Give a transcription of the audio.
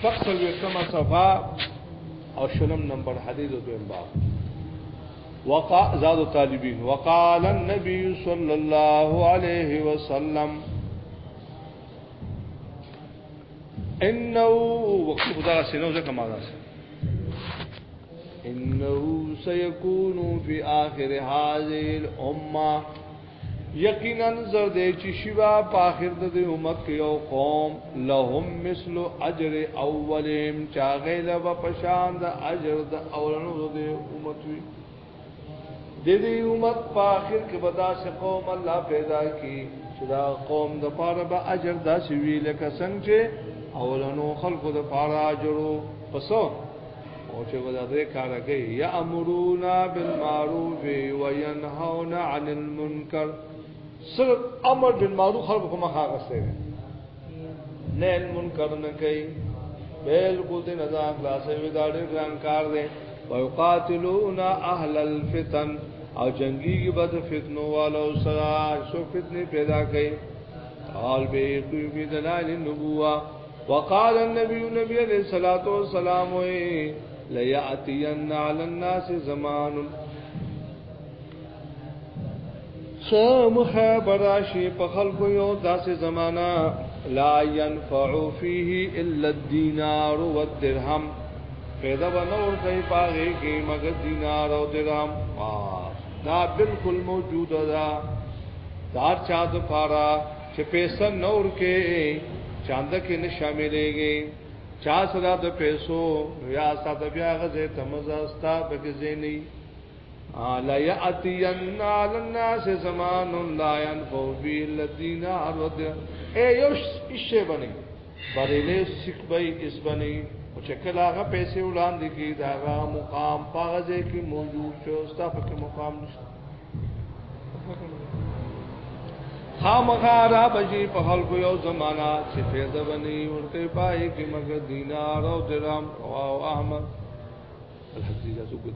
شپږ څلوېښتمه صفاء او شلم نمبر حدیث دویم باب وقا زاد طالبین وقال النبي صلى الله عليه وسلم انه وقت خدا سينو كما ما داسه انه سيكون في اخر هذه الامه یقینا زر دې چې شیوا په اخر د امت کې یو قوم لهم مثل اجر اولهم چا غیله و پشان د اجر د اولنو د امت وی د دې امت په اخر کې بدا څه قوم الله پیدا کی چې دا قوم د پاره به اجر داسې وی لکه څنګه چې اولنو خلقو د پاره اجرو پسو او چې ودا دې کار کوي یا امرونا بالمعروف وینهون عن المنکر صرف امر بالمعروف خلق کو مخا غسته نه منکر نه کوي بالکل دې نزا خلاصې وې دا ډېر ګران کار دی ويقاتلون اهل الفتن او جنگي کې بد فتنو والو سره شو فتنه پیدا کړي قال به کوي په دلال النبوه وقال النبي نبي عليه الصلاه والسلام لياتين على الناس زمان سو مخه براشی په خلکو یو داسې زمانہ لا ينفع فيه الا الدينار والدرهم پیدا بنور کوي پاغه کې مگر دینار او درهم دا بالکل موجود ده دا چا د پارا چې پیسې نور کې چاند کې نه شاملېږي چا سره د پیسو یا ساده بیا غزه تمزه استا بګزې نه لا یاتین علی الناس زمان لا ينفو فی الذین ارد اے یوش اشه بنی بریله سیک بای اس بنی او چې کله هغه پیسې وړاندې کی دا هغه مقام پاغه ځکه موجود شو ستاسو کې مقام نشته خامخا را بشي په خلکو یو زمانہ چې فیض بنی ورته پای کې مگر دینار او درام او احمد الحدیث ازو کو